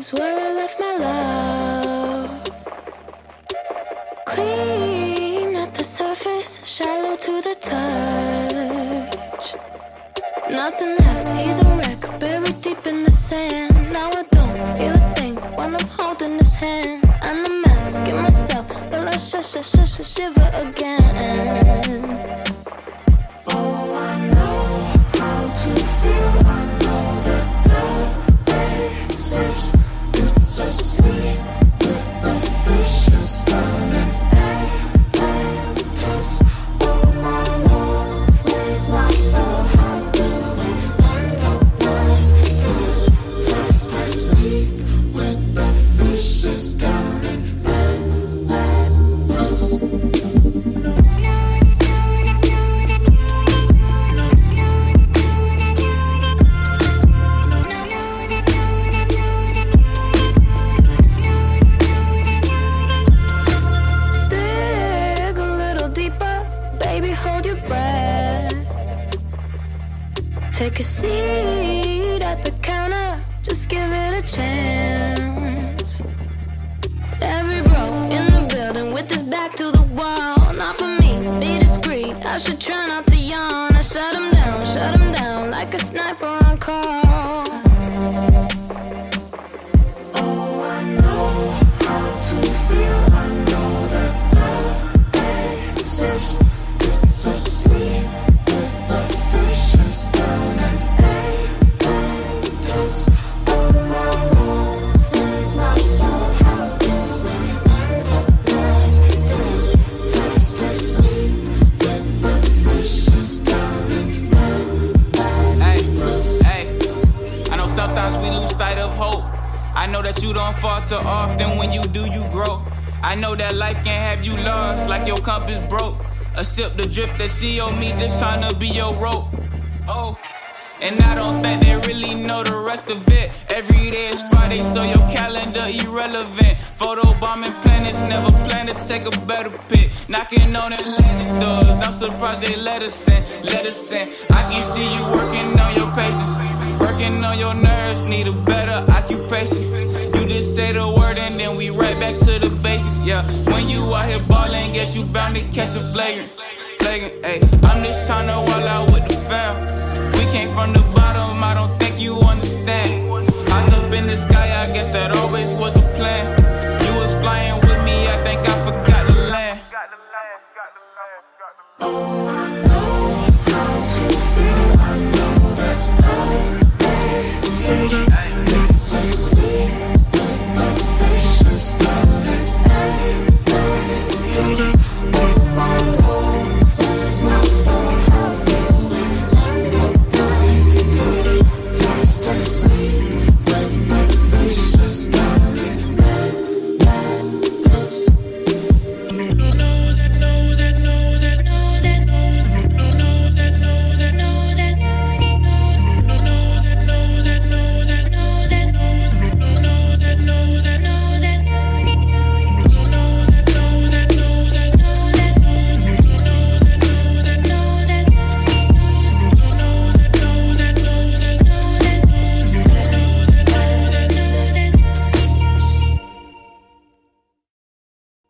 is where I left my love. Clean at the surface, shallow to the touch. Nothing left, he's a wreck, buried deep in the sand. Now I don't feel a thing when I'm holding his hand. I'm the mask in myself, will I shush, shush, shush, shiver again? Oh, I know how to feel. I know that love exists. Baby, hold your breath. Take a seat at the counter, just give it a chance. Every bro in the building with his back to the wall. Not for me, be discreet. I should try not sometimes we lose sight of hope. I know that you don't fall too often. When you do, you grow. I know that life can have you lost, like your compass broke. A sip the drip that CO me, just tryna be your rope. Oh. And I don't think they really know the rest of it. Every day is Friday, so your calendar irrelevant. Photo bombing planets, never plan to take a better pic. Knocking on Atlantis doors, I'm surprised they let us in, let us in. I can see you working on your patience, working on your nerves, need a better occupation. You just say the word and then we right back to the basics, yeah. When you out here balling, guess you bound to catch a flagrant, flagrant, ayy. I'm just tryna wall out with the fam. We came from the bottom, I don't think you understand. Eyes up in the sky, I guess that always was the plan. You was flying with me, I think I forgot to land. Oh,